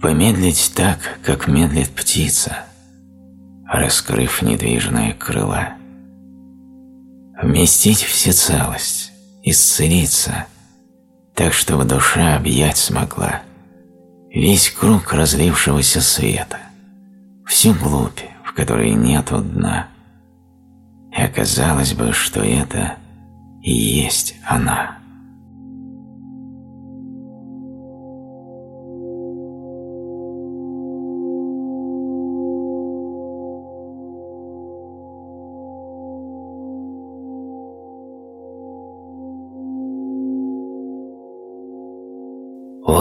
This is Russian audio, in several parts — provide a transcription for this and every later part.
Помедлить так, как медлит птица, раскрыв недвижные крыла. Вместить всецелость, исцелиться, так, чтобы душа объять смогла весь круг разлившегося света, всю глубь, в которой нету дна. И оказалось бы, что это и есть она.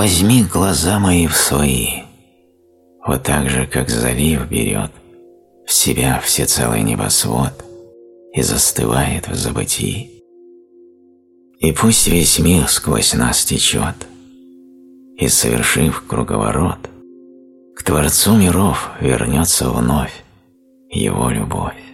Возьми глаза мои в свои, вот так же, как залив берет в себя всецелый небосвод и застывает в забытии. И пусть весь мир сквозь нас течет, и, совершив круговорот, к Творцу миров вернется вновь его любовь.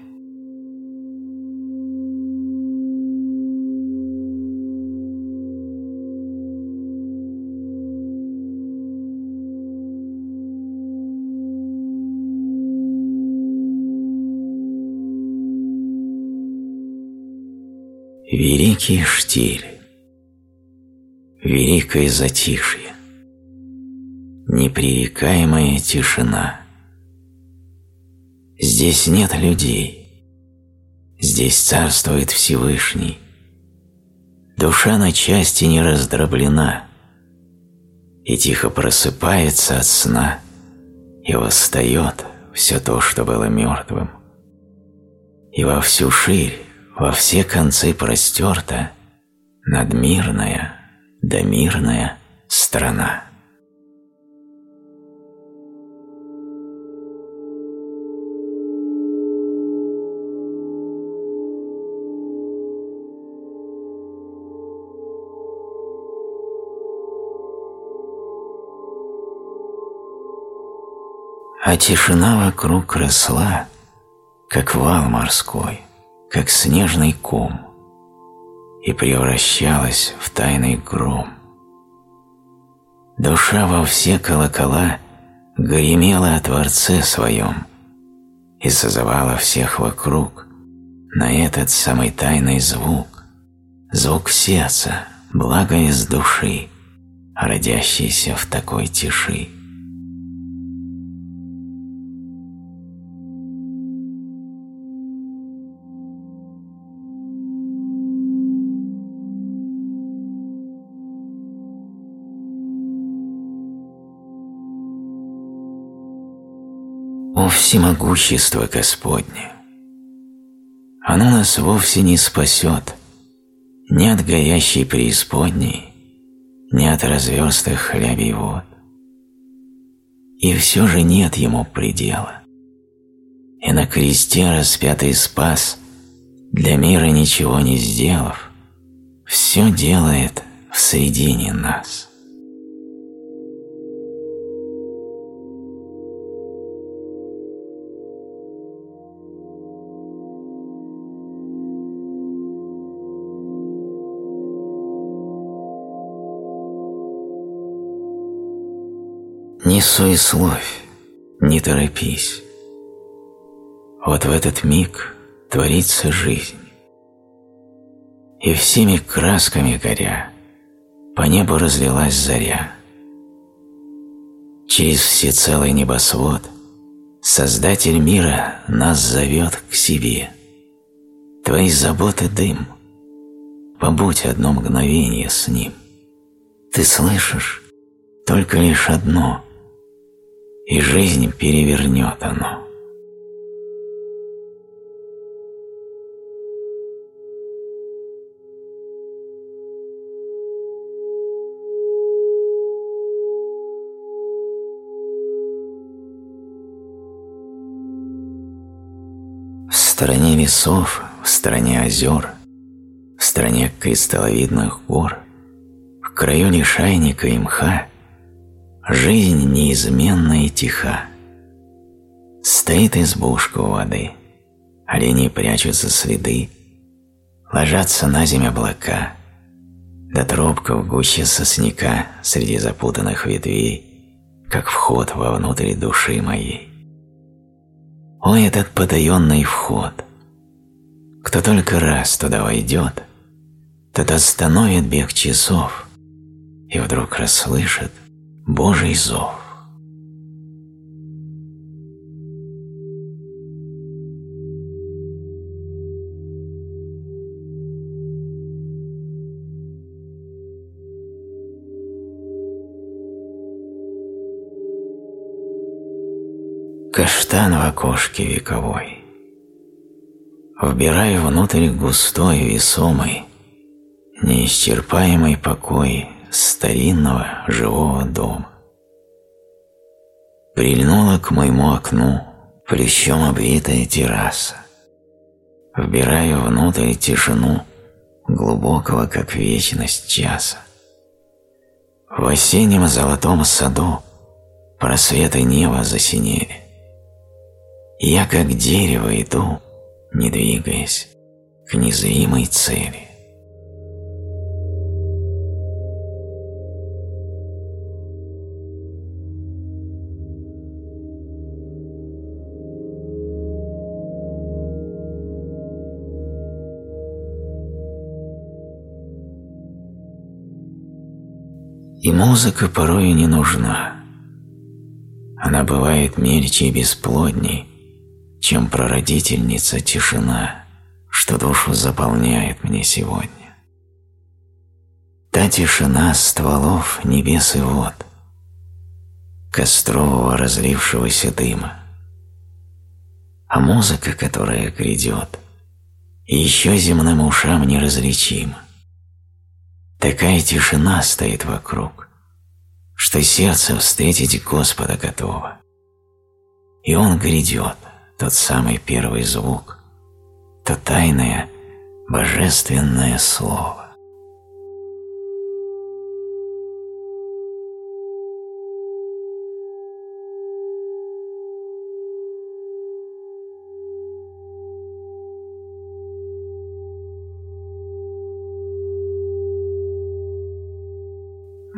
Великий штиль, великое затишье, непререкаемая тишина. Здесь нет людей, здесь царствует Всевышний. Душа на части не раздроблена и тихо просыпается от сна и восстает все то, что было мертвым. И во всю ширь во все концы простерта надмирная, домирная страна. А тишина вокруг росла, как вал морской – как снежный ком, и превращалась в тайный гром. Душа во все колокола гремела о Творце своем и созывала всех вокруг на этот самый тайный звук, звук сердца, благо из души, родящийся в такой тиши. Всемогущество Господне! Оно нас вовсе не спасет ни от горящей преисподней, ни от разверстых хлябей вод. И все же нет ему предела. И на кресте распятый спас, для мира ничего не сделав, все делает в средине нас. Не суесловь, не торопись. Вот в этот миг творится жизнь. И всеми красками горя, по небу разлилась заря. Через всецелый небосвод Создатель мира нас зовет к себе. Твои заботы дым, побудь одно мгновение с ним. Ты слышишь только лишь одно — и жизнь перевернет оно. В стороне лесов, в стороне озер, в стороне кристалловидных гор, в краю лишайника и мха Жизнь неизменна и тиха. Стоит избушка у воды, олени прячутся следы, ложатся на землю облака, да тропка в гуще сосняка среди запутанных ветвей как вход вовнутрь души моей. О, этот потаенный вход! Кто только раз туда войдет, тот остановит бег часов и вдруг расслышит Божий зов. Каштан в окошке вековой. Вбираю внутрь густой, весомый, неисчерпаемый покой старинного живого дома. Прильнула к моему окну плещом обвитая терраса. Вбираю внутрь тишину глубокого, как вечность часа. В осеннем золотом саду просветы неба засинели. Я как дерево иду, не двигаясь, к незримой цели. И музыка порой не нужна. Она бывает мельче и бесплодней, чем прародительница тишина, что душу заполняет мне сегодня. Та тишина стволов небес и вод, кострового разлившегося дыма, а музыка, которая грядет, еще земным ушам неразличима. Такая тишина стоит вокруг, что сердце встретить Господа готово. И Он грядет, тот самый первый звук, то тайное, божественное слово.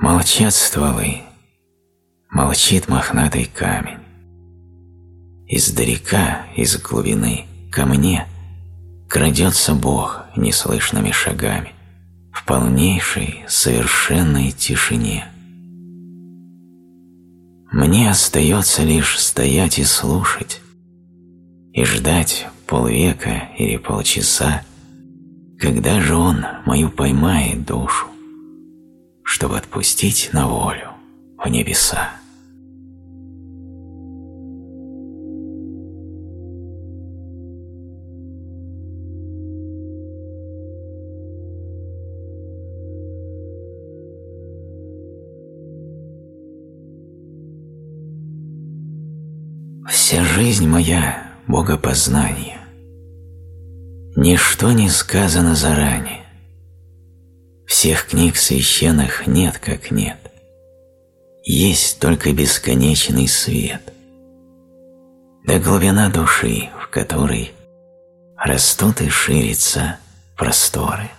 Молчат стволы, молчит мохнатый камень. Издалека, из глубины, ко мне крадется Бог неслышными шагами в полнейшей, совершенной тишине. Мне остается лишь стоять и слушать, и ждать полвека или полчаса, когда же Он мою поймает душу, чтобы отпустить на волю в небеса. Вся жизнь моя – богопознание. Ничто не сказано заранее. Всех книг священных нет как нет. Есть только бесконечный свет. Да глубина души, в которой растут и ширятся просторы.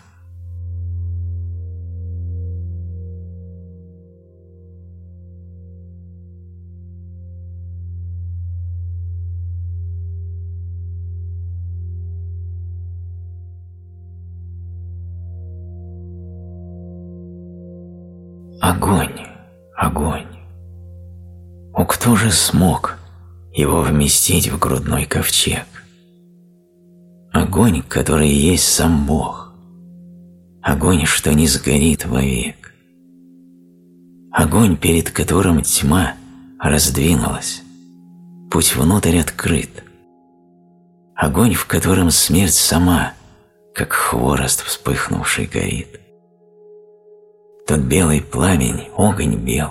Огонь, огонь. О, кто же смог его вместить в грудной ковчег? Огонь, который есть сам Бог. Огонь, что не сгорит вовек. Огонь, перед которым тьма раздвинулась. Путь внутрь открыт. Огонь, в котором смерть сама, как хворост вспыхнувший, горит. Тот белый пламень, огонь бел,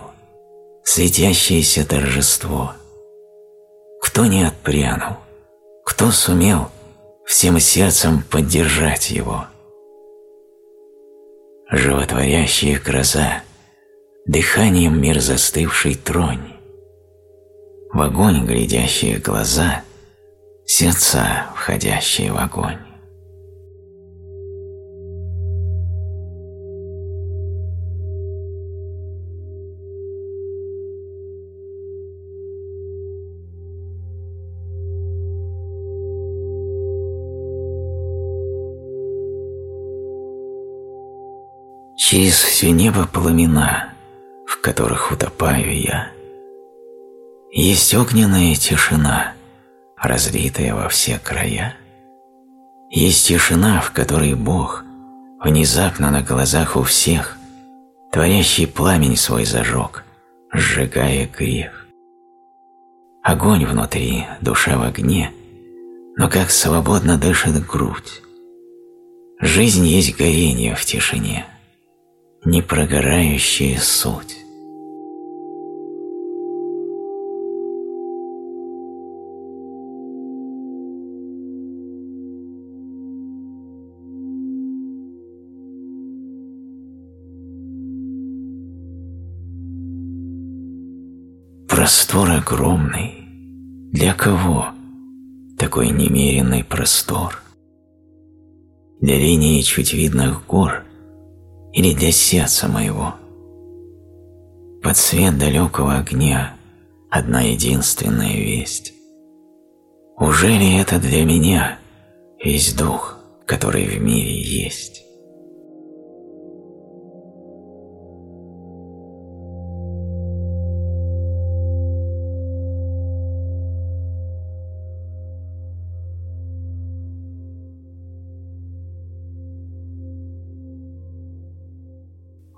светящееся торжество. Кто не отпрянул, кто сумел всем сердцем поддержать его? Животворящая гроза, дыханием мир застывший тронь, в огонь глядящие глаза, сердца, входящие в огонь. Через все небо пламена, в которых утопаю я. Есть огненная тишина, разлитая во все края. Есть тишина, в которой Бог, внезапно на глазах у всех, творящий пламень свой зажег, сжигая грех. Огонь внутри, душа в огне, но как свободно дышит грудь. Жизнь есть горение в тишине, непрогорающая суть. Простор огромный. Для кого такой немеренный простор? Для линии чуть видных гор или для сердца моего? Под свет далекого огня одна единственная весть. Уже ли это для меня весь дух, который в мире есть?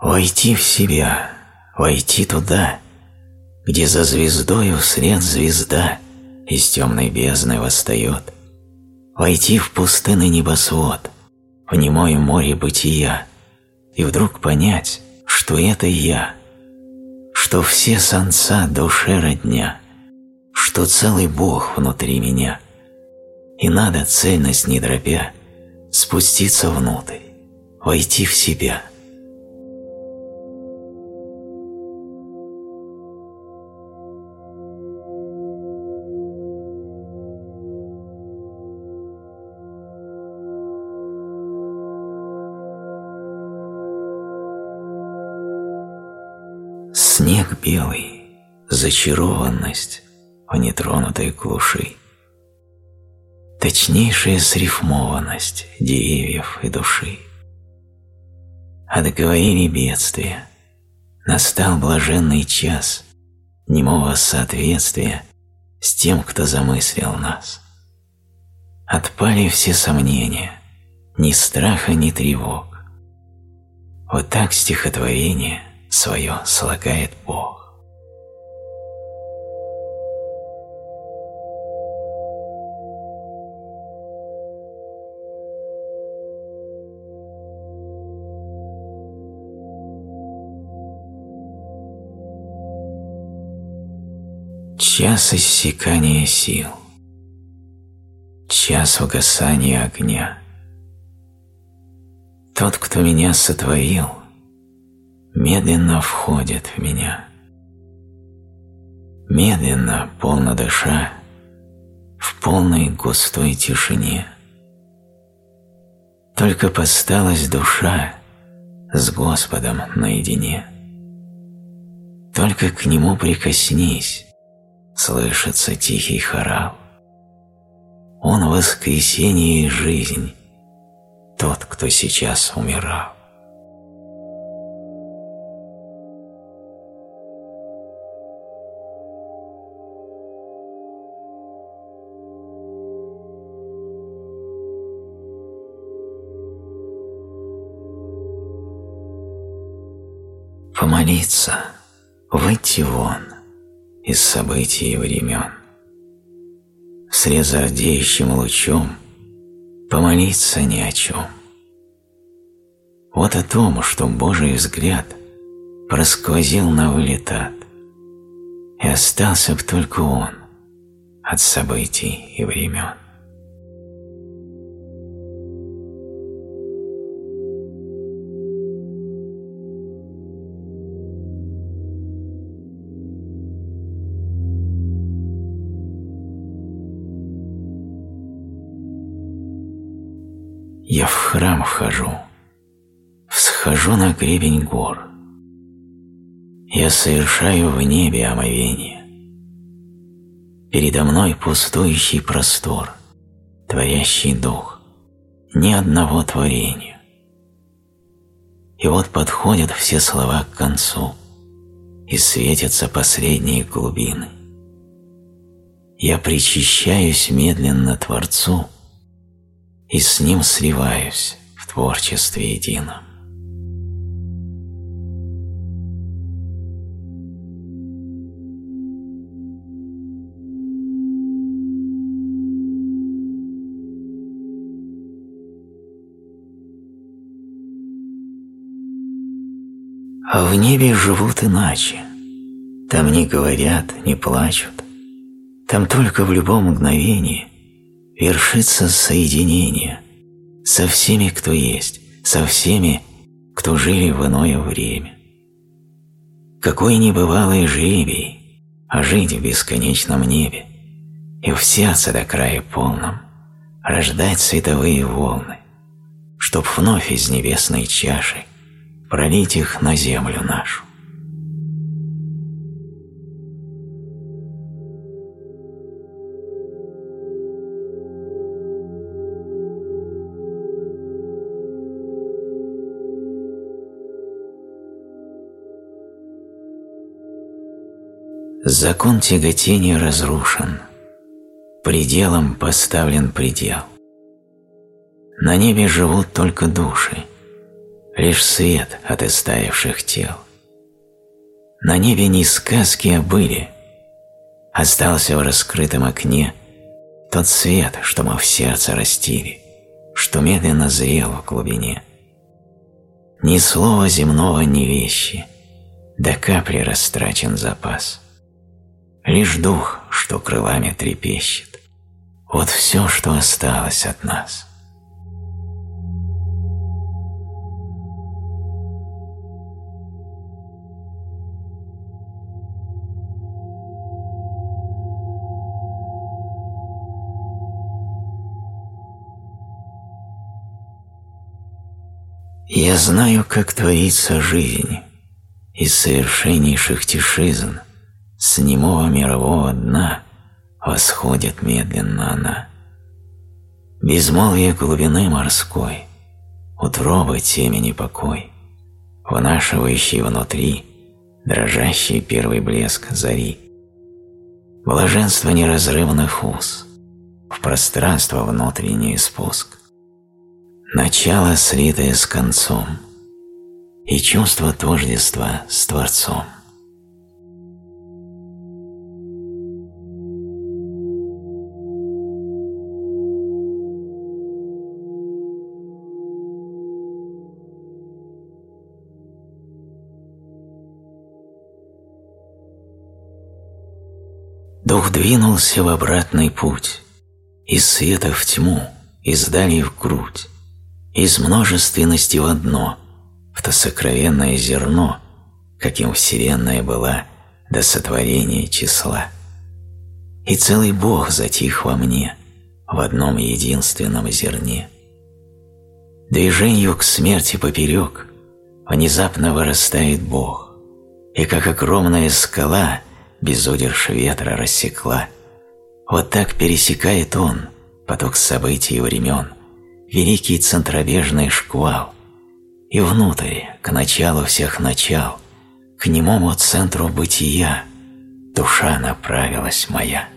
Войти в себя, войти туда, где за звездою вслед звезда из темной бездны восстает. Войти в пустынный небосвод, в немое море бытия, и вдруг понять, что это я, что все сонца душе родня, что целый Бог внутри меня, и надо, цельность не дробя, спуститься внутрь, войти в себя – Снег белый, зачарованность в нетронутой глуши. Точнейшая срифмованность деревьев и души. Отговорили бедствия, настал блаженный час немого соответствия с тем, кто замыслил нас. Отпали все сомнения, ни страха, ни тревог. Вот так стихотворение свое слагает Бог. Час иссякания сил, час угасания огня. Тот, кто меня сотворил, медленно входит в меня. Медленно, полно дыша, в полной густой тишине. Только посталась душа с Господом наедине. Только к Нему прикоснись, слышится тихий хорал. Он воскресение и жизнь, тот, кто сейчас умирал. Помолиться, выйти вон из событий и времен. Вслед лучом помолиться ни о чем. Вот о том, что Божий взгляд просквозил на вылетат, и остался б только он от событий и времен. Храм вхожу, всхожу на гребень гор. Я совершаю в небе омовение. Передо мной пустующий простор, творящий дух, ни одного творения. И вот подходят все слова к концу, и светятся последние глубины. Я причащаюсь медленно Творцу и с Ним сливаюсь в творчестве едином. А в небе живут иначе. Там не говорят, не плачут. Там только в любом мгновении вершится соединение со всеми, кто есть, со всеми, кто жили в иное время. Какой небывалый жребий, а жить в бесконечном небе и в сердце до края полном рождать световые волны, чтоб вновь из небесной чаши пролить их на землю нашу. Закон тяготения разрушен, пределом поставлен предел. На небе живут только души, лишь свет от истаивших тел. На небе не сказки, а были. Остался в раскрытом окне тот свет, что мы в сердце растили, что медленно зрел в глубине. Ни слова земного, ни вещи, до капли растрачен запас. Лишь дух, что крылами трепещет, вот все, что осталось от нас. Я знаю, как творится жизнь из совершеннейших тишизн, с немого мирового дна восходит медленно она. Безмолвие глубины морской, утроба темени покой, вынашивающий внутри дрожащий первый блеск зари. Блаженство неразрывных уз, в пространство внутренний спуск начало, слитое с концом, и чувство тождества с Творцом. Дух двинулся в обратный путь, из света в тьму, из дали в грудь из множественности в одно, в то сокровенное зерно, каким Вселенная была до сотворения числа. И целый Бог затих во мне, в одном единственном зерне. Движению к смерти поперек внезапно вырастает Бог, и как огромная скала безудершь ветра рассекла. Вот так пересекает Он поток событий и времен – великий центробежный шквал, и внутрь, к началу всех начал, к немому центру бытия, душа направилась моя.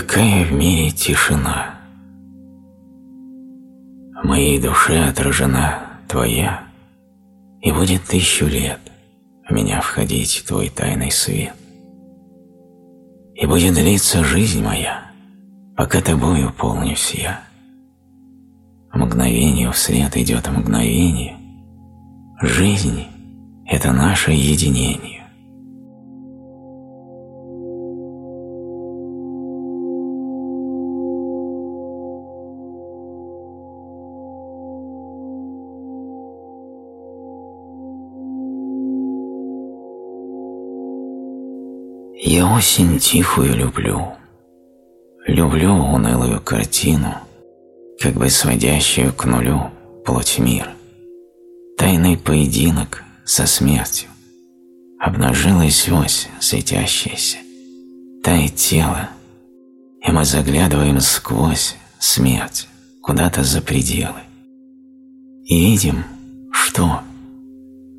Какая в мире тишина! В моей душе отражена Твоя, и будет тысячу лет в меня входить Твой тайный свет. И будет длиться жизнь моя, пока Тобою полнюсь я. Мгновение вслед идет мгновение. Жизнь – это наше единение. Я осень тихую люблю, люблю унылую картину, как бы сводящую к нулю плоть мира. Тайный поединок со смертью. Обнажилась ось светящаяся, тает тело, и мы заглядываем сквозь смерть куда-то за пределы. И видим, что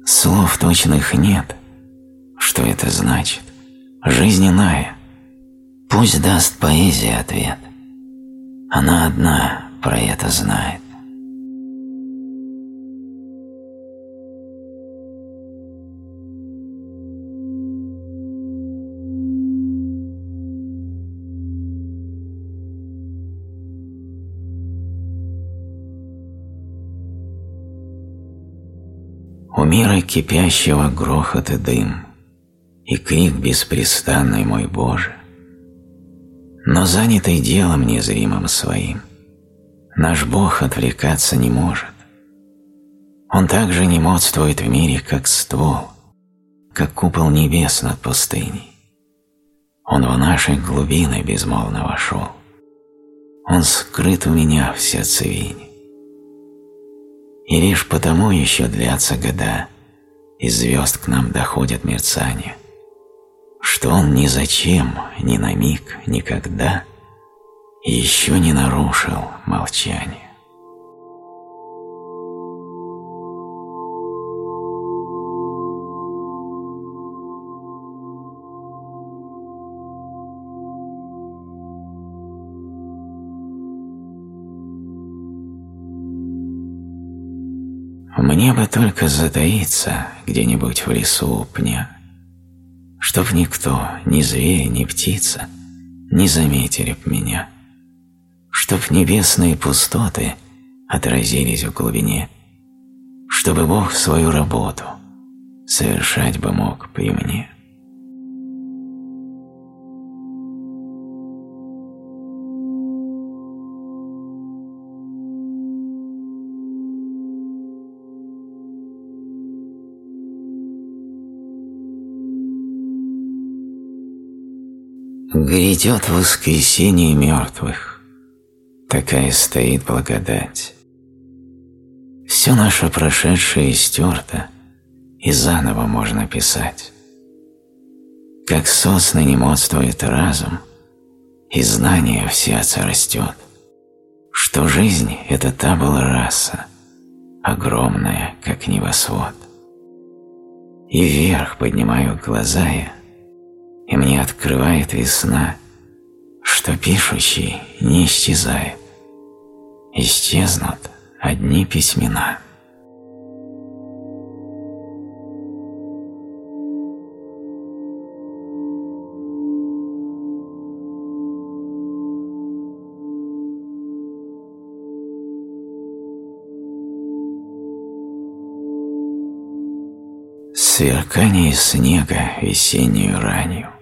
слов точных нет, что это значит жизненная. Пусть даст поэзия ответ. Она одна про это знает. У мира кипящего грохот и дым – и крик беспрестанный мой Боже. Но занятый делом незримым своим, наш Бог отвлекаться не может. Он также не модствует в мире, как ствол, как купол небес над пустыней. Он в наши глубины безмолвно вошел. Он скрыт у меня в сердцевине. И лишь потому еще длятся года, и звезд к нам доходят мерцания – что он ни зачем, ни на миг, никогда еще не нарушил молчание. Мне бы только затаиться где-нибудь в лесу у пня, чтоб никто, ни зверь, ни птица, не заметили б меня, чтоб небесные пустоты отразились в глубине, чтобы Бог свою работу совершать бы мог при мне. Грядет воскресенье мертвых, такая стоит благодать. Все наше прошедшее стерто, и заново можно писать. Как сосны не модствует разум, и знание в сердце растет, что жизнь – это та была раса, огромная, как небосвод. И вверх поднимаю глаза я, и мне открывает весна, что пишущий не исчезает. Исчезнут одни письмена. Сверкание снега весеннюю ранью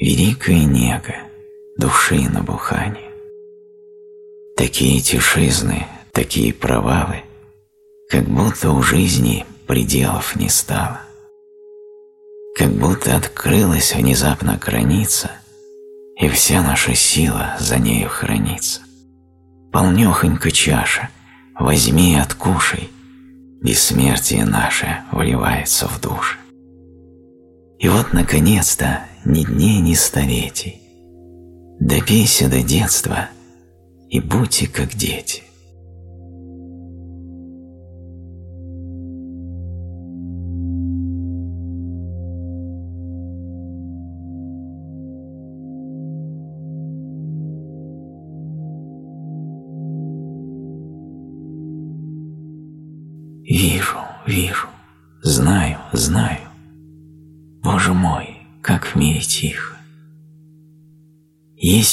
великая нега души набухание. Такие тишизны, такие провалы, как будто у жизни пределов не стало. Как будто открылась внезапно граница, и вся наша сила за нею хранится. Полнёхонька чаша, возьми и откушай, бессмертие наше вливается в души. И вот, наконец-то, ни дней, ни столетий. Допейся до детства и будьте как дети.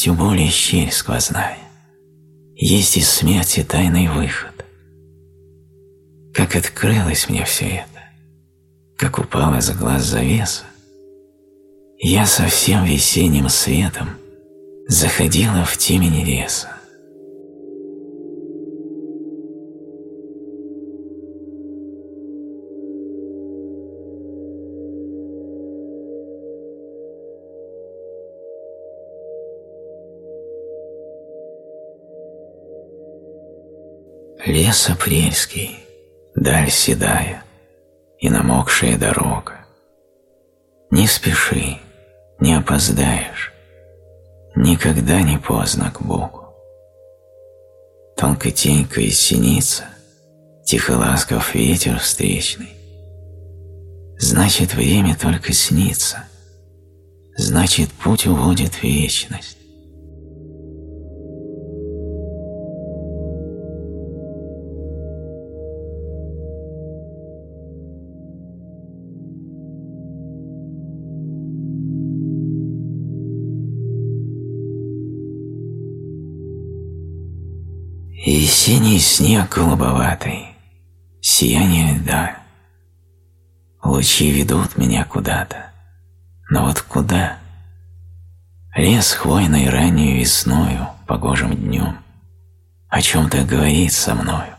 У боли щель сквозная, есть из смерти тайный выход. Как открылось мне все это, как упала за глаз завеса, я со всем весенним светом заходила в темень леса. Лес апрельский, даль седая и намокшая дорога. Не спеши, не опоздаешь, никогда не поздно к Богу. Тонко тенька и синица, тихо ласков ветер встречный. Значит, время только снится, значит, путь уводит в вечность. Весенний снег голубоватый, сияние льда. Лучи ведут меня куда-то, но вот куда? Лес хвойный раннюю весною, погожим днем. О чем-то говорит со мною,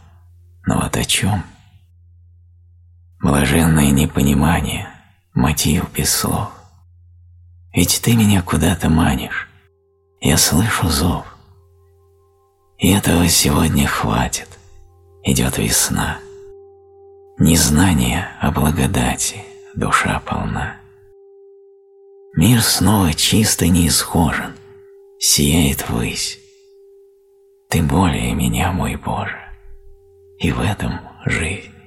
но вот о чем? Блаженное непонимание, мотив без слов. Ведь ты меня куда-то манишь, я слышу зов. И этого сегодня хватит. Идет весна. Незнание о благодати, душа полна. Мир снова чисто неисхожен, сияет ввысь. Ты более меня, мой Боже, и в этом жизнь.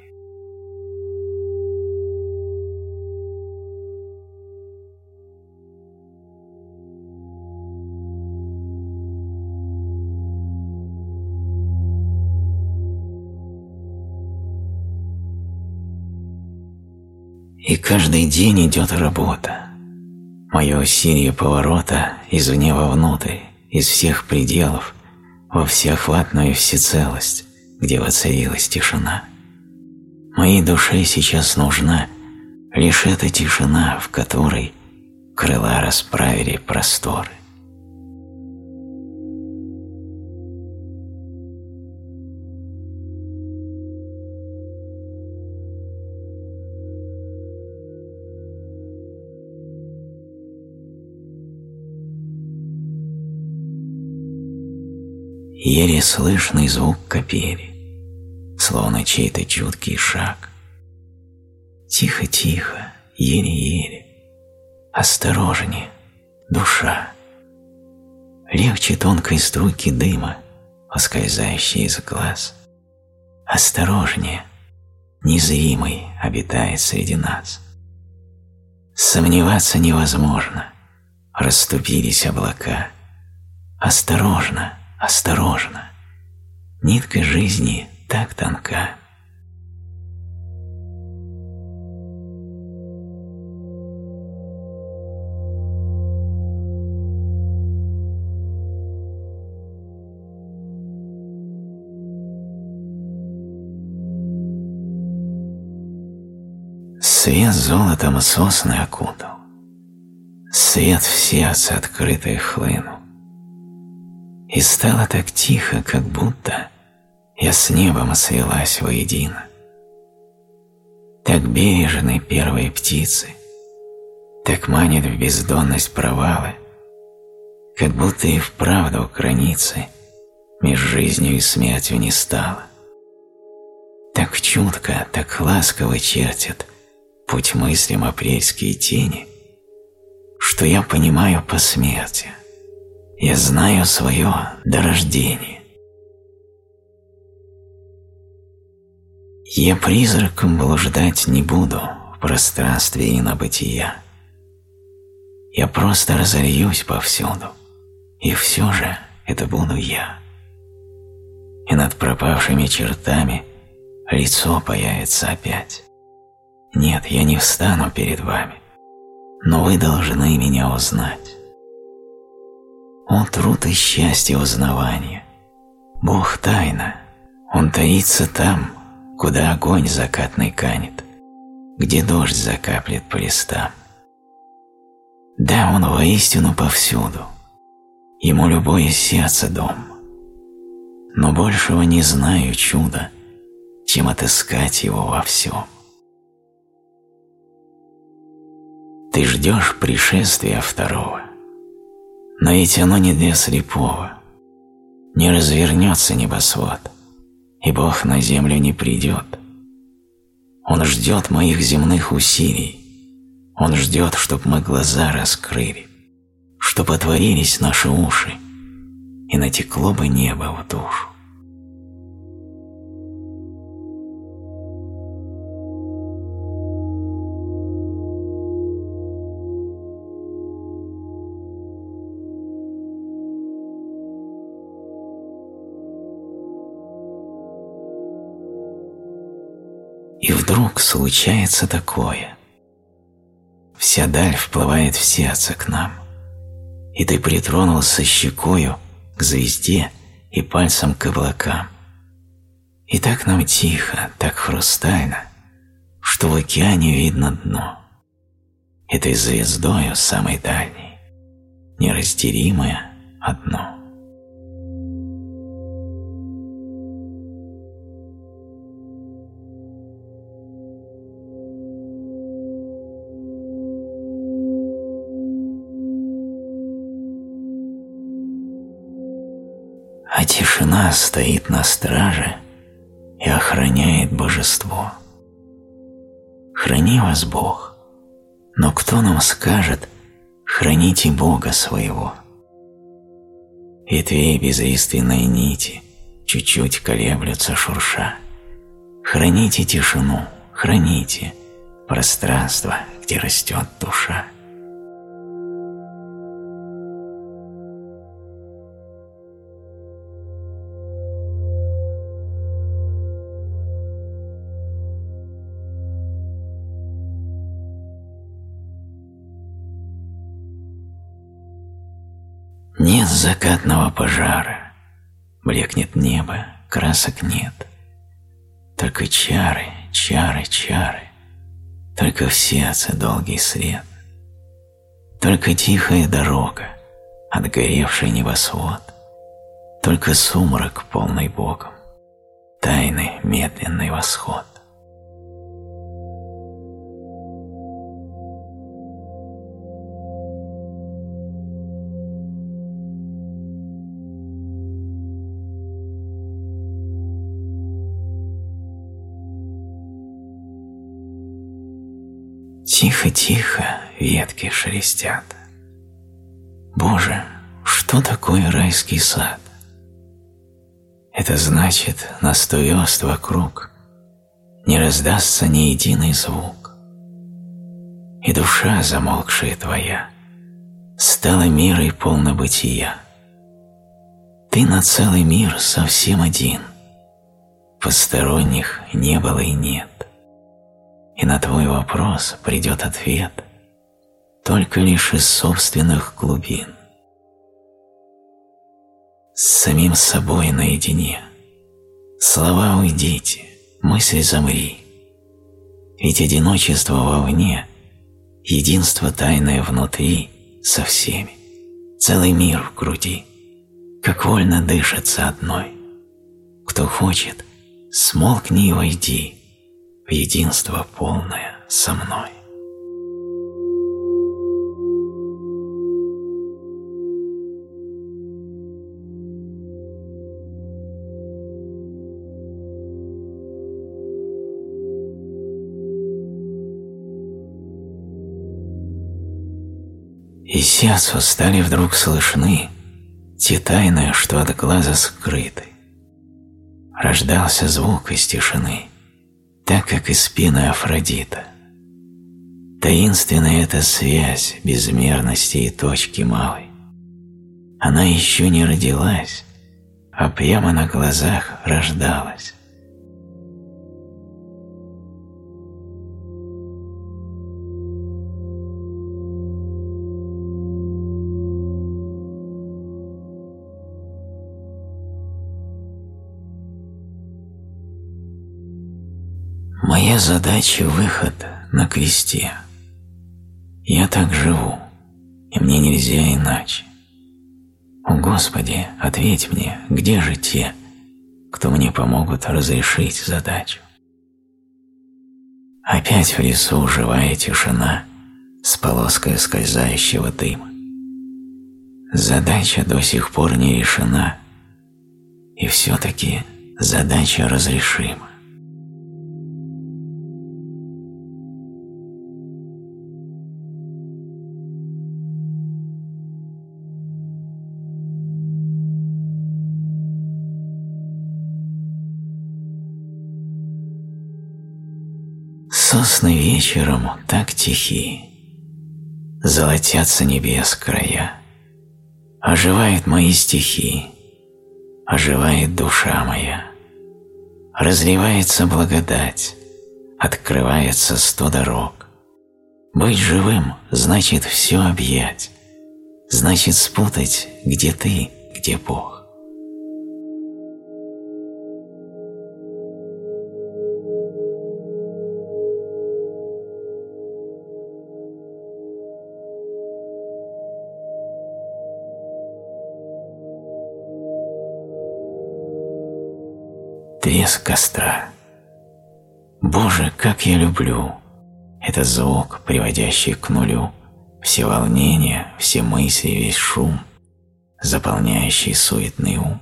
И каждый день идет работа. Мое усилие поворота извне вовнутрь, из всех пределов, во всеохватную всецелость, где воцарилась тишина. Моей душе сейчас нужна лишь эта тишина, в которой крыла расправили просторы. Еле слышный звук капели, словно чей-то чуткий шаг. Тихо-тихо, еле-еле, осторожнее, душа. Легче тонкой струйки дыма, поскользающей из глаз. Осторожнее, незримый обитает среди нас. Сомневаться невозможно, расступились облака. Осторожно, осторожно. Нитка жизни так тонка. Свет золотом сосны окутал, Свет в сердце открытое хлынул. И стало так тихо, как будто я с небом свелась воедино. Так бережны первые птицы, так манит в бездонность провалы, как будто и вправду границы меж жизнью и смертью не стало. Так чутко, так ласково чертят путь мыслям апрельские тени, что я понимаю по смерти – я знаю свое до рождения. Я призраком блуждать не буду в пространстве и на бытия. Я просто разольюсь повсюду, и все же это буду я. И над пропавшими чертами лицо появится опять. Нет, я не встану перед вами, но вы должны меня узнать. О, труд и счастье узнавания! Бог тайна, Он таится там, куда огонь закатный канет, где дождь закаплет по листам. Да, Он воистину повсюду, Ему любое сердце дом, но большего не знаю чуда, чем отыскать Его во всем. Ты ждешь пришествия второго, но ведь оно не для слепого. Не развернется небосвод, и Бог на землю не придет. Он ждет моих земных усилий, Он ждет, чтоб мы глаза раскрыли, чтоб отворились наши уши, и натекло бы небо в душу. Вдруг случается такое. Вся даль вплывает в сердце к нам, и ты притронулся щекою к звезде и пальцем к облакам. И так нам тихо, так хрустально, что в океане видно дно. Этой звездою самой дальней, неразделимое одно. А тишина стоит на страже и охраняет божество. Храни вас Бог, но кто нам скажет «храните Бога своего»? Ветвей безлиственной нити чуть-чуть колеблются шурша. Храните тишину, храните пространство, где растет душа. Закатного пожара, блекнет небо, красок нет. Только чары, чары, чары, только в сердце долгий след. Только тихая дорога, отгоревший небосвод, только сумрак полный Богом, тайный медленный восход. Тихо-тихо ветки шелестят. Боже, что такое райский сад? Это значит, на сто верст вокруг не раздастся ни единый звук. И душа, замолкшая твоя, стала мирой полно бытия. Ты на целый мир совсем один, посторонних не было и нет и на твой вопрос придет ответ только лишь из собственных глубин. С самим собой наедине. Слова уйдите, мысль замри. Ведь одиночество вовне, единство тайное внутри со всеми, целый мир в груди, как вольно дышится одной. Кто хочет, смолкни и войди, единство полное со мной. И сердцу стали вдруг слышны те тайны, что от глаза скрыты. Рождался звук из тишины, так как из спины Афродита. Таинственная эта связь безмерности и точки малой. Она еще не родилась, а прямо на глазах рождалась. Моя задача – выход на кресте. Я так живу, и мне нельзя иначе. О Господи, ответь мне, где же те, кто мне помогут разрешить задачу? Опять в лесу живая тишина с полоской скользающего дыма. Задача до сих пор не решена, и все-таки задача разрешима. Сосны вечером так тихи, Золотятся небес края, Оживают мои стихи, Оживает душа моя. Разливается благодать, Открывается сто дорог. Быть живым значит все объять, Значит спутать, где ты, где Бог. Треск костра. Боже, как я люблю! Это звук, приводящий к нулю все волнения, все мысли, весь шум, заполняющий суетный ум.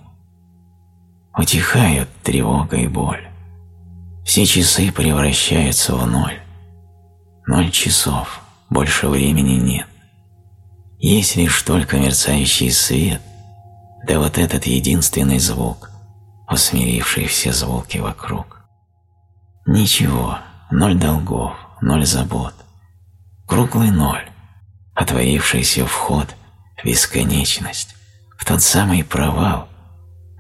Утихают тревога и боль. Все часы превращаются в ноль. Ноль часов, больше времени нет. Есть лишь только мерцающий свет, да вот этот единственный звук, усмиривший все звуки вокруг. Ничего, ноль долгов, ноль забот. Круглый ноль, отворившийся вход в бесконечность, в тот самый провал,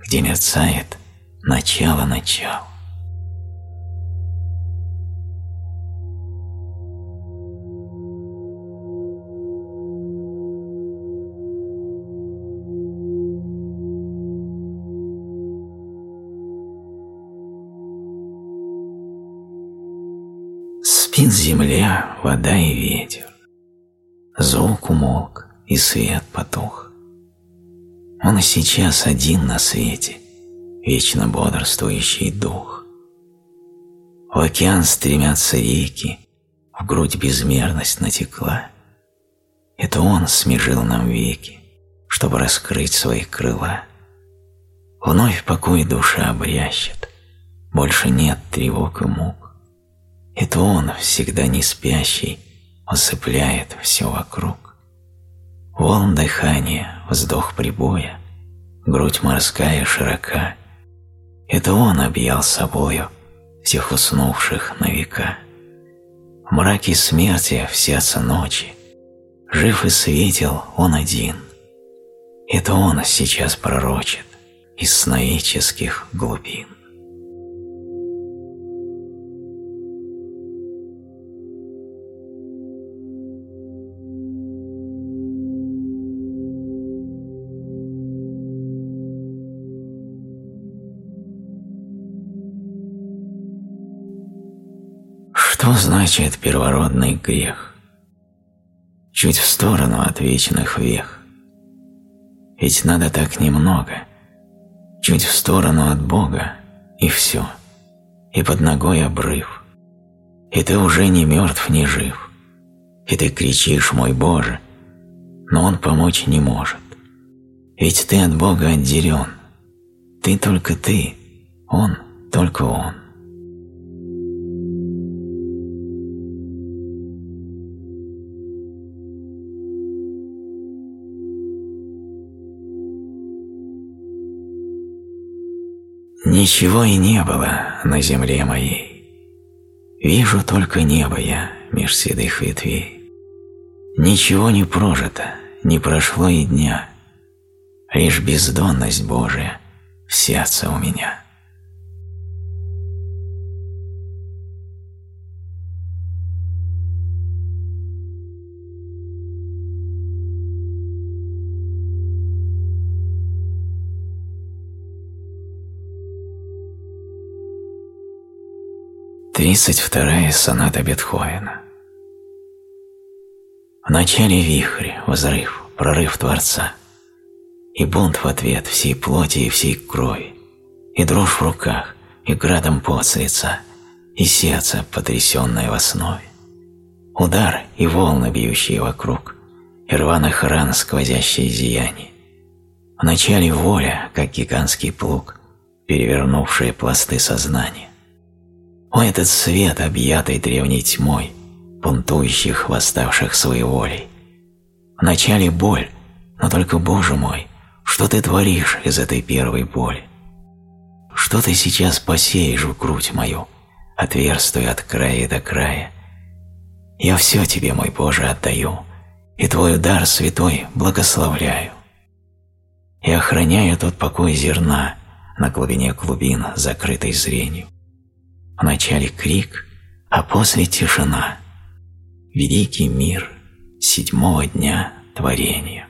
где мерцает начало-начало. Спит земля, вода и ветер. Звук умолк, и свет потух. Он сейчас один на свете, вечно бодрствующий дух. В океан стремятся реки, в грудь безмерность натекла. Это он смежил нам веки, чтобы раскрыть свои крыла. Вновь покой душа обрящет, больше нет тревог и мук. Это он, всегда не спящий, усыпляет все вокруг. Волн дыхания, вздох прибоя, грудь морская широка. Это он объял собою всех уснувших на века. В мраке смерти в сердце ночи, жив и светил он один. Это он сейчас пророчит из сновидческих глубин. Что значит первородный грех? Чуть в сторону от вечных вех. Ведь надо так немного. Чуть в сторону от Бога, и все. И под ногой обрыв. И ты уже не мертв, не жив. И ты кричишь, мой Боже, но Он помочь не может. Ведь ты от Бога отделен. Ты только ты, Он только Он. Ничего и не было на земле моей. Вижу только небо я меж седых ветвей. Ничего не прожито, не прошло и дня. Лишь бездонность Божия в сердце у меня. Тридцать вторая соната Бетховена. В начале вихрь, взрыв, прорыв Творца, и бунт в ответ всей плоти и всей крови, и дрожь в руках, и градом пот с лица, и сердце, потрясенное в основе. Удар и волны, бьющие вокруг, и рваных ран сквозящее зияние. Вначале воля, как гигантский плуг, перевернувшая пласты сознания. О, этот свет, объятый древней тьмой, бунтующих, восставших своей волей. Вначале боль, но только, Боже мой, что ты творишь из этой первой боли? Что ты сейчас посеешь в грудь мою, отверстую от края до края? Я все тебе, мой Боже, отдаю, и твой удар святой благословляю. И охраняю тот покой зерна на глубине глубин, закрытой зрению. Вначале крик, а после тишина. Великий мир седьмого дня творения.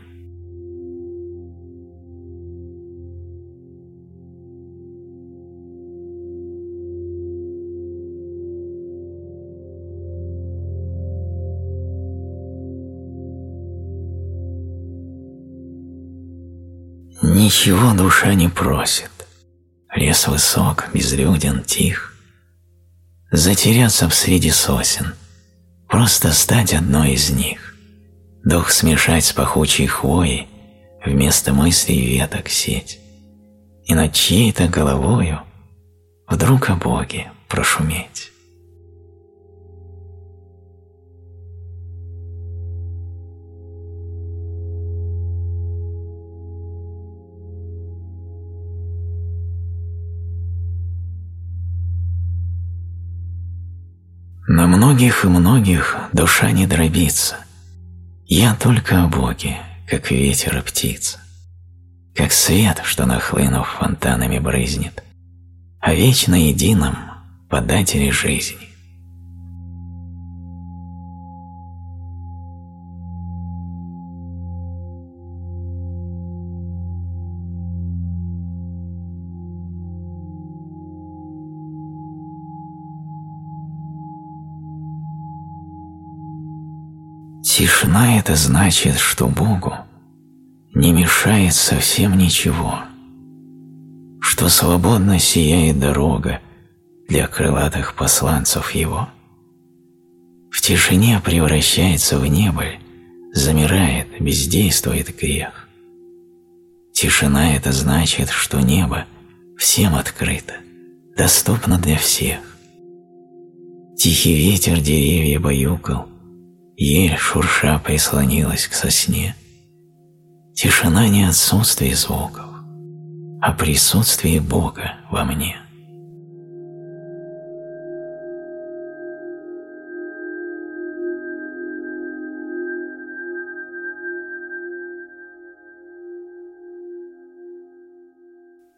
Ничего душа не просит. Лес высок, безлюден, тих затеряться в среди сосен, просто стать одной из них, дух смешать с пахучей хвоей, вместо мыслей веток сеть, и над чьей-то головою вдруг о Боге прошуметь. Многих и многих душа не дробится. Я только о Боге, как ветер и птица, как свет, что нахлынув фонтанами брызнет, о вечно едином подателе жизни. Тишина – это значит, что Богу не мешает совсем ничего, что свободно сияет дорога для крылатых посланцев Его. В тишине превращается в небыль, замирает, бездействует грех. Тишина – это значит, что небо всем открыто, доступно для всех. Тихий ветер деревья баюкал – ель шурша прислонилась к сосне. Тишина не отсутствие звуков, а присутствие Бога во мне.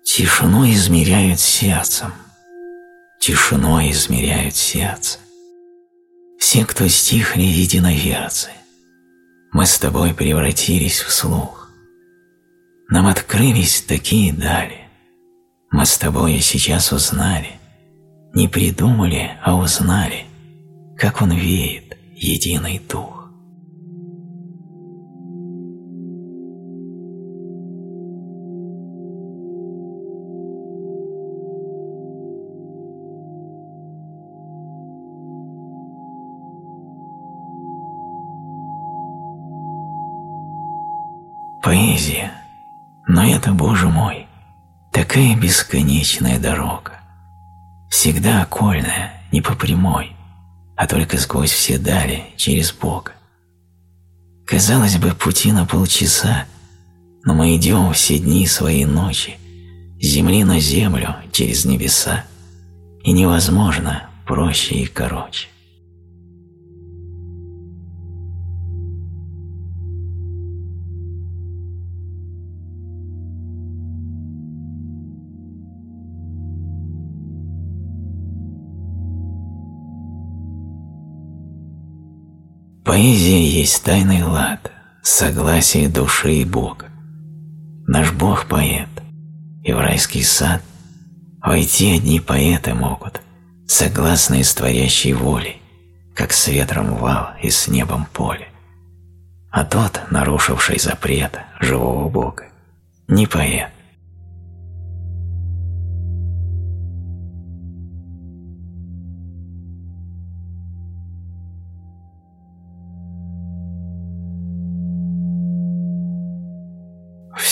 Тишину измеряют сердцем, тишину измеряют сердце все, кто стихли единоверцы. Мы с тобой превратились в слух. Нам открылись такие дали. Мы с тобой сейчас узнали, не придумали, а узнали, как он веет, единый дух. Но это, Боже мой, такая бесконечная дорога. Всегда окольная, не по прямой, а только сквозь все дали, через Бога. Казалось бы, пути на полчаса, но мы идем все дни своей ночи, земли на землю, через небеса, и невозможно проще и короче. Поэзия есть тайный лад, согласие души и Бога. Наш Бог – поэт, и в райский сад войти одни поэты могут, согласные с творящей волей, как с ветром вал и с небом поле. А тот, нарушивший запрет живого Бога, не поэт.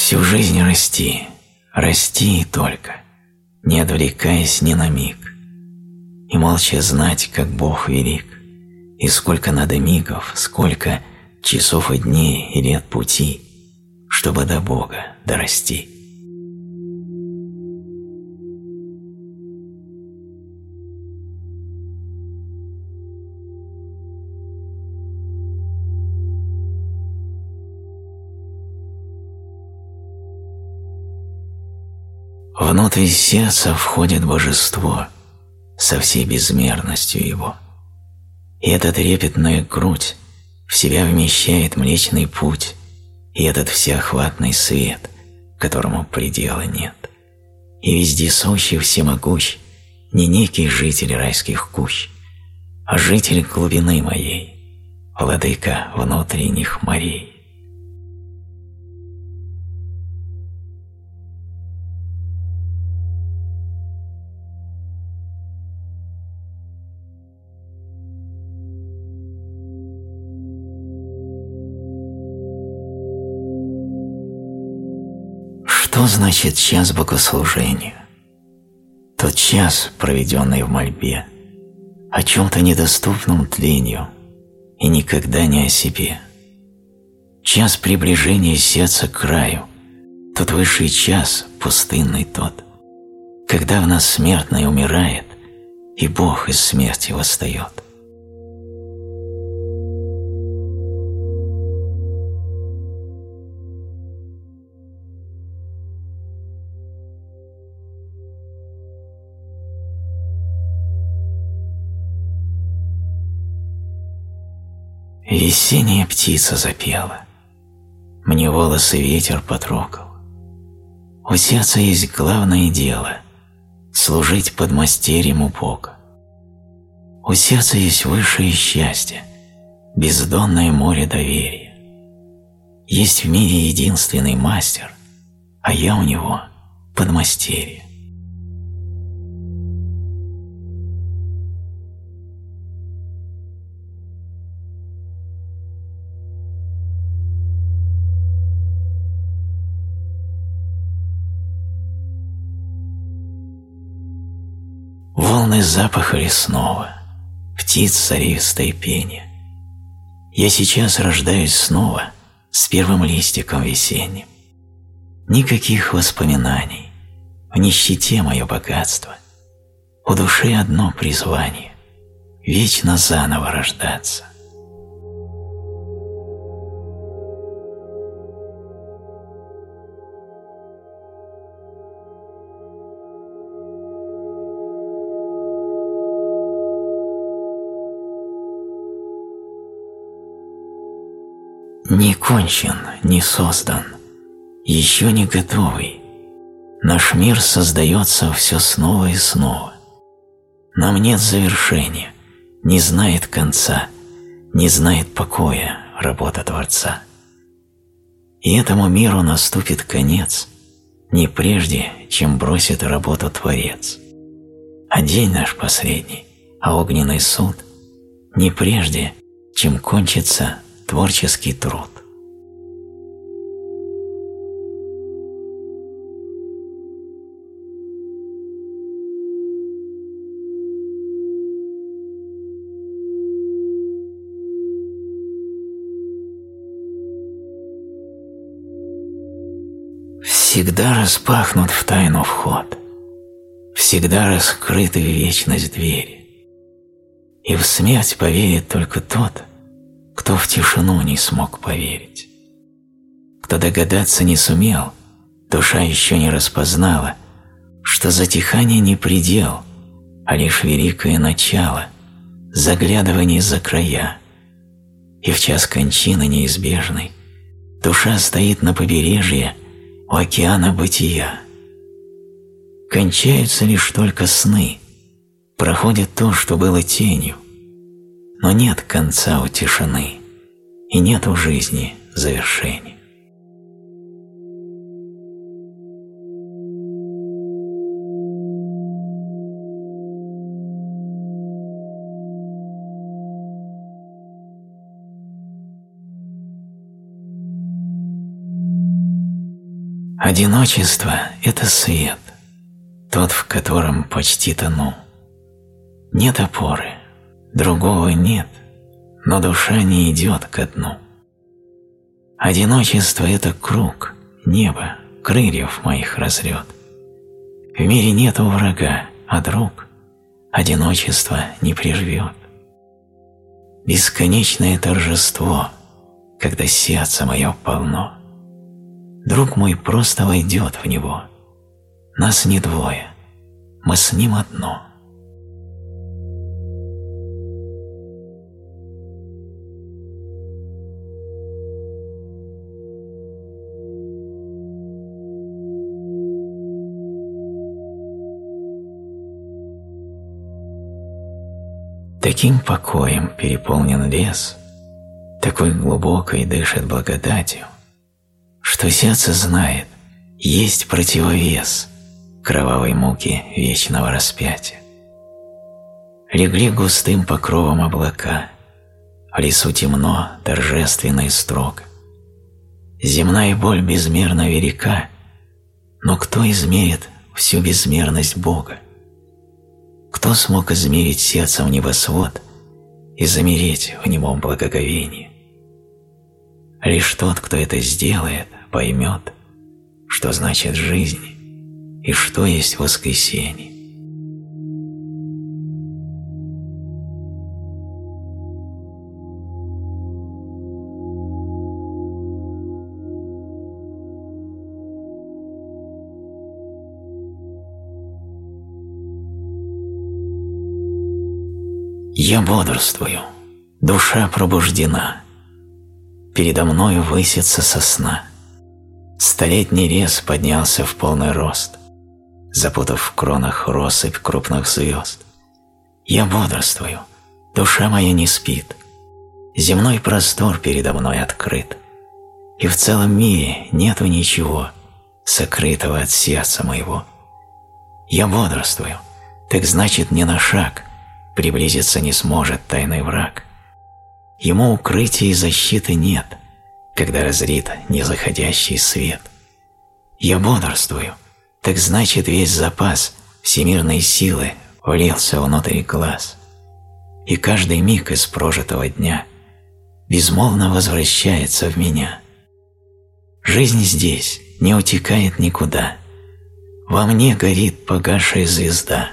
Всю жизнь расти, расти и только, не отвлекаясь ни на миг, и молча знать, как Бог велик, и сколько надо мигов, сколько часов и дней и лет пути, чтобы до Бога дорасти. Внутрь сердца входит божество со всей безмерностью его. И эта трепетная грудь в себя вмещает Млечный Путь и этот всеохватный свет, которому предела нет. И вездесущий всемогущ не некий житель райских кущ, а житель глубины моей, владыка внутренних морей. Значит час богослужения? Тот час, проведенный в мольбе, о чем-то недоступном тлению и никогда не о себе. Час приближения сердца к краю, тот высший час, пустынный тот, когда в нас смертное умирает, и Бог из смерти восстает. Весенняя птица запела, Мне волосы ветер потрогал. У сердца есть главное дело — Служить под мастерьем у Бога. У сердца есть высшее счастье, Бездонное море доверия. Есть в мире единственный мастер, А я у него подмастерье. Волны запаха лесного, птиц царивистое пение. Я сейчас рождаюсь снова с первым листиком весенним. Никаких воспоминаний, в нищете мое богатство. У души одно призвание – вечно заново рождаться. Кончен, не создан, еще не готовый. Наш мир создается все снова и снова. Нам нет завершения, не знает конца, не знает покоя работа Творца. И этому миру наступит конец не прежде, чем бросит работу Творец. А день наш последний, а огненный суд не прежде, чем кончится творческий труд. Всегда распахнут в тайну вход, всегда раскрыты в вечность двери, и в смерть поверит только тот, кто в тишину не смог поверить. Кто догадаться не сумел, душа еще не распознала, что затихание не предел, а лишь великое начало, заглядывание за края. И в час кончины неизбежной душа стоит на побережье у океана бытия. Кончаются лишь только сны, проходит то, что было тенью, но нет конца у тишины и нет у жизни завершения. Одиночество – это свет, тот, в котором почти тону. Нет опоры, другого нет, но душа не идет ко дну. Одиночество – это круг, небо, крыльев моих разрет. В мире нету врага, а друг одиночество не прервет. Бесконечное торжество, когда сердце мое полно – Друг мой просто войдет в него. Нас не двое, мы с ним одно. Таким покоем переполнен лес, такой глубокой дышит благодатью, что сердце знает, есть противовес кровавой муки вечного распятия. Легли густым покровом облака, в лесу темно, торжественно и строго. Земная боль безмерно велика, но кто измерит всю безмерность Бога? Кто смог измерить сердцем небосвод и замереть в немом благоговении? Лишь тот, кто это сделает, поймет, что значит жизнь и что есть воскресенье. Я бодрствую, душа пробуждена, передо мною высится сосна. Столетний лес поднялся в полный рост, запутав в кронах россыпь крупных звезд. Я бодрствую, душа моя не спит, земной простор передо мной открыт, и в целом мире нету ничего, сокрытого от сердца моего. Я бодрствую, так значит ни на шаг приблизиться не сможет тайный враг. Ему укрытия и защиты нет — когда разрит незаходящий свет. Я бодрствую, так значит весь запас всемирной силы влился внутрь глаз. И каждый миг из прожитого дня безмолвно возвращается в меня. Жизнь здесь не утекает никуда. Во мне горит погасшая звезда.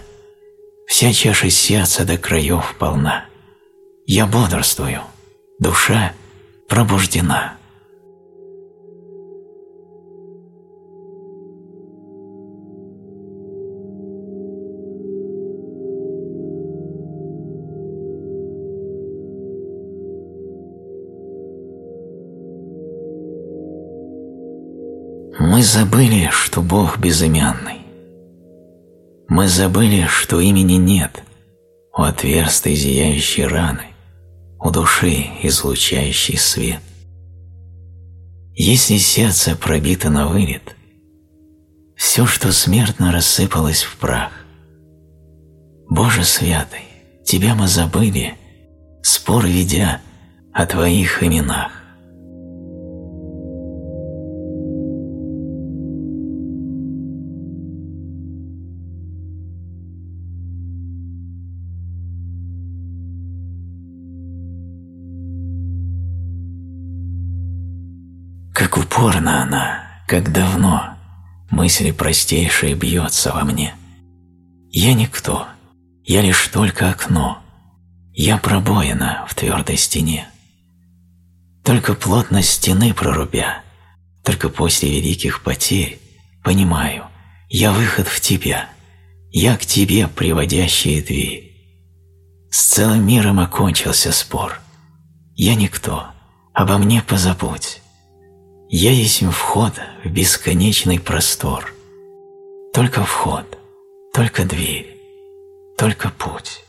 Вся чаша сердца до краев полна. Я бодрствую, душа пробуждена. Забыли, что Бог безымянный. Мы забыли, что имени нет у отверстой зияющей раны, у души излучающий свет. Если сердце пробито на вылет, все, что смертно рассыпалось в прах. Боже святый, Тебя мы забыли, спор ведя о Твоих именах. Как упорно она, как давно мысли простейшие бьется во мне. Я никто, я лишь только окно, я пробоина в твердой стене. Только плотность стены прорубя, только после великих потерь понимаю, я выход в тебя, я к тебе приводящая дверь. С целым миром окончился спор. Я никто, обо мне позабудь. Я есть вход в бесконечный простор. Только вход, только дверь. только путь.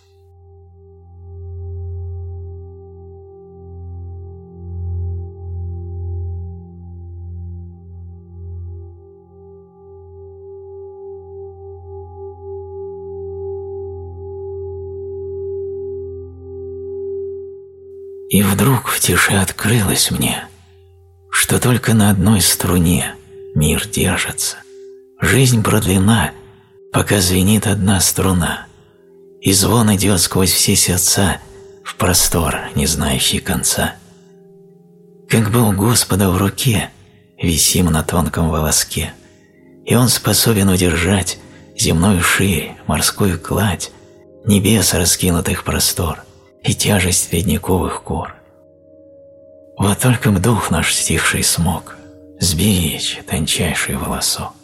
И вдруг в тиши открылось мне, что только на одной струне мир держится. Жизнь продлена, пока звенит одна струна, и звон идет сквозь все сердца в простор, не знающий конца. Как бы у Господа в руке висим на тонком волоске, и Он способен удержать земную ширь, морскую кладь, небес раскинутых простор и тяжесть ледниковых гор. Вот только дух наш стихший смог сберечь тончайший волосок.